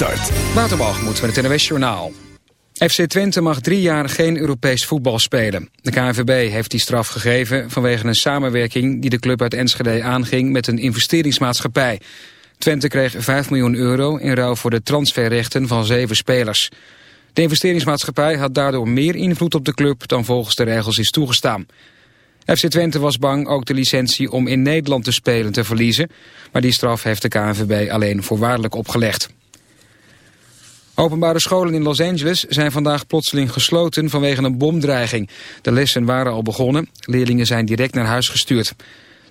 Start. Waterbalgemoed met het NWS Journaal. FC Twente mag drie jaar geen Europees voetbal spelen. De KNVB heeft die straf gegeven vanwege een samenwerking die de club uit Enschede aanging met een investeringsmaatschappij. Twente kreeg 5 miljoen euro in ruil voor de transferrechten van zeven spelers. De investeringsmaatschappij had daardoor meer invloed op de club dan volgens de regels is toegestaan. FC Twente was bang ook de licentie om in Nederland te spelen te verliezen, maar die straf heeft de KNVB alleen voorwaardelijk opgelegd. Openbare scholen in Los Angeles zijn vandaag plotseling gesloten vanwege een bomdreiging. De lessen waren al begonnen, leerlingen zijn direct naar huis gestuurd.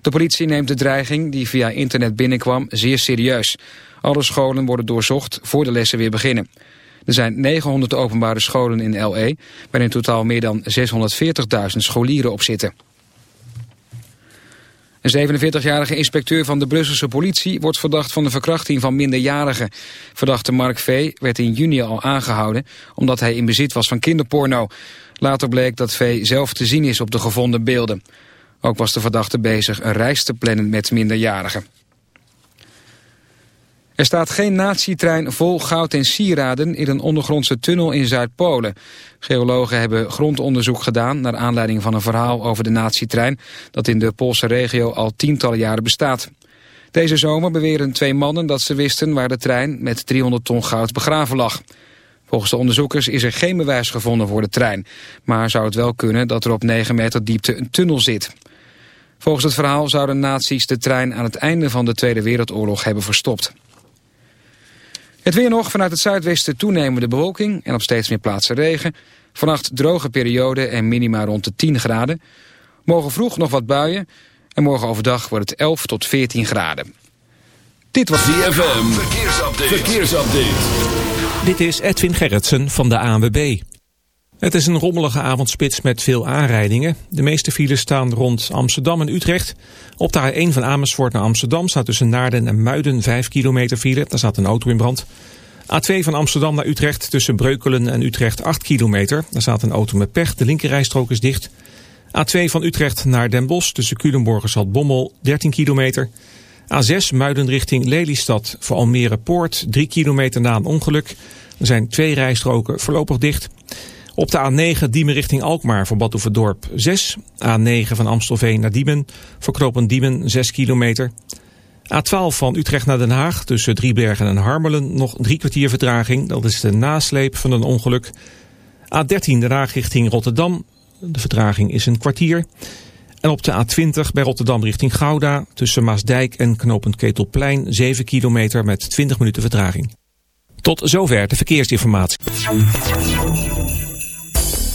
De politie neemt de dreiging, die via internet binnenkwam, zeer serieus. Alle scholen worden doorzocht voor de lessen weer beginnen. Er zijn 900 openbare scholen in L.A., waar in totaal meer dan 640.000 scholieren op zitten. Een 47-jarige inspecteur van de Brusselse politie wordt verdacht van de verkrachting van minderjarigen. Verdachte Mark V. werd in juni al aangehouden omdat hij in bezit was van kinderporno. Later bleek dat V. zelf te zien is op de gevonden beelden. Ook was de verdachte bezig een reis te plannen met minderjarigen. Er staat geen nazi-trein vol goud en sieraden in een ondergrondse tunnel in Zuid-Polen. Geologen hebben grondonderzoek gedaan naar aanleiding van een verhaal over de nazi-trein dat in de Poolse regio al tientallen jaren bestaat. Deze zomer beweren twee mannen dat ze wisten waar de trein met 300 ton goud begraven lag. Volgens de onderzoekers is er geen bewijs gevonden voor de trein, maar zou het wel kunnen dat er op 9 meter diepte een tunnel zit. Volgens het verhaal zouden nazi's de trein aan het einde van de Tweede Wereldoorlog hebben verstopt. Het weer nog, vanuit het zuidwesten toenemende bewolking en op steeds meer plaatsen regen. Vannacht droge periode en minima rond de 10 graden. Morgen vroeg nog wat buien en morgen overdag wordt het 11 tot 14 graden. Dit was DFM. Verkeersupdate. Verkeersupdate. Dit is Edwin Gerritsen van de ANWB. Het is een rommelige avondspits met veel aanrijdingen. De meeste files staan rond Amsterdam en Utrecht. Op de A1 van Amersfoort naar Amsterdam staat tussen Naarden en Muiden 5 kilometer file. Daar staat een auto in brand. A2 van Amsterdam naar Utrecht tussen Breukelen en Utrecht 8 kilometer. Daar staat een auto met pech, de linkerrijstrook is dicht. A2 van Utrecht naar Den Bosch tussen Culemborg en Bommel 13 kilometer. A6 Muiden richting Lelystad voor Almere Poort 3 kilometer na een ongeluk. Er zijn twee rijstroken voorlopig dicht. Op de A9 Diemen richting Alkmaar voor Badhoevedorp 6. A9 van Amstelveen naar Diemen voor Knopen Diemen 6 kilometer. A12 van Utrecht naar Den Haag tussen Driebergen en Harmelen nog drie kwartier vertraging. Dat is de nasleep van een ongeluk. A13 Den Haag richting Rotterdam. De vertraging is een kwartier. En op de A20 bij Rotterdam richting Gouda tussen Maasdijk en Knopend Ketelplein 7 kilometer met 20 minuten vertraging. Tot zover de verkeersinformatie.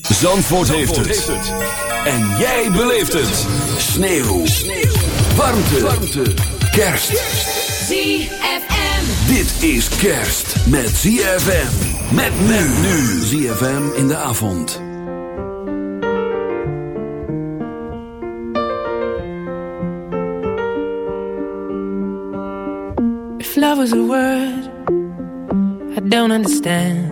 Zandvoort, heeft, het. En jij beleeft het. Sneeuw. Sneeuw. Warmte. Warmte. Kerst. ZFM. Dit is kerst met ZFM. Met men nu. ZFM in de avond. If love was a word I don't understand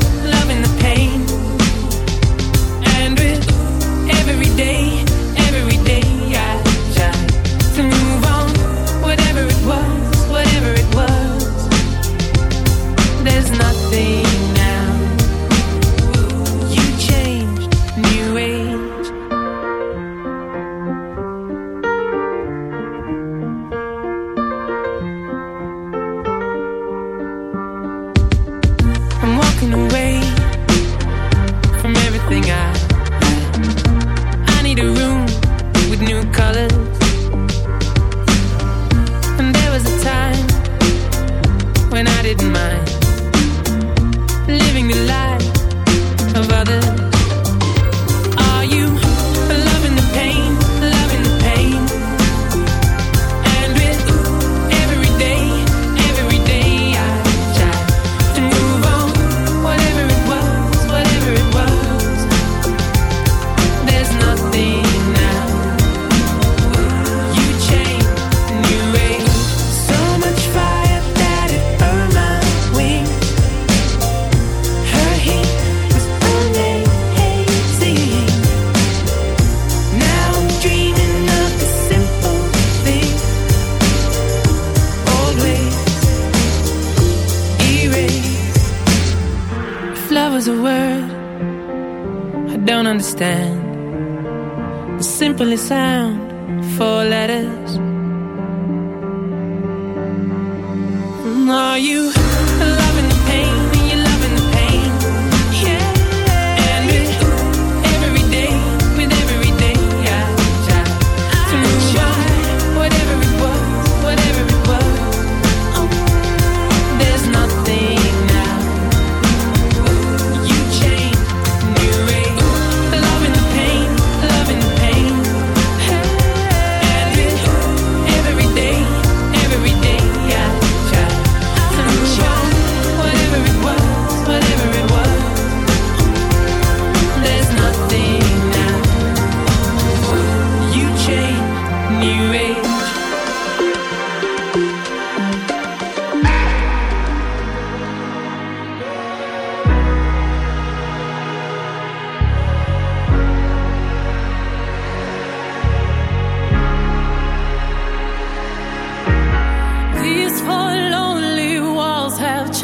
nothing.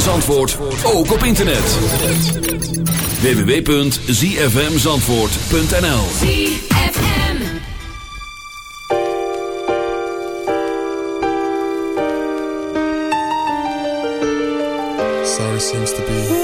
van Zandvoort ook op internet. www.zfmzandvoort.nl Sorry seems to be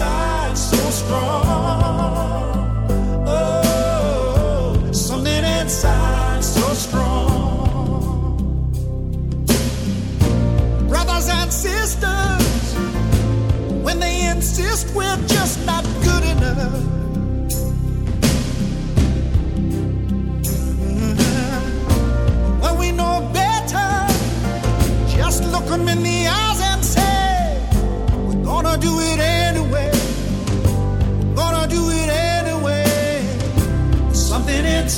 side.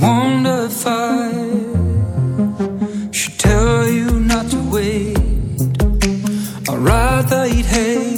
Wonder if I should tell you not to wait. I'd rather eat haze.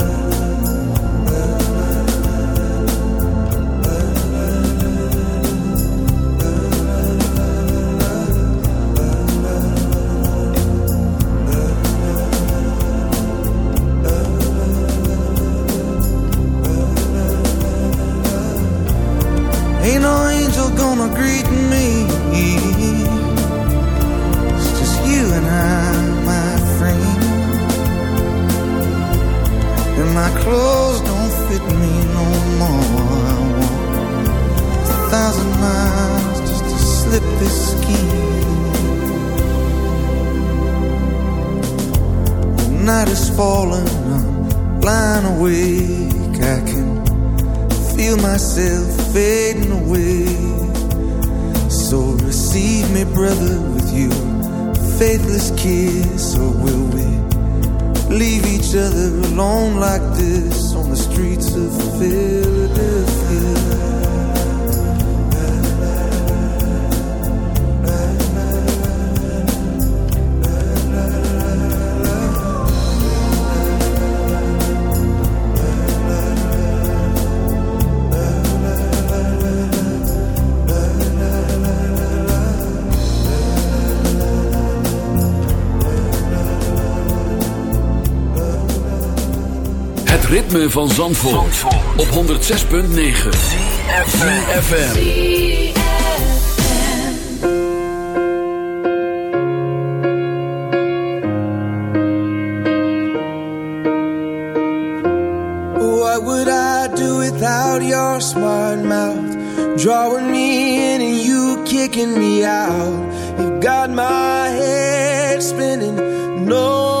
Van Zandvoort, op 106.9 CFFM What would I do without your smart mouth? Drawing me in and you kicking me out. You've got my head spinning, no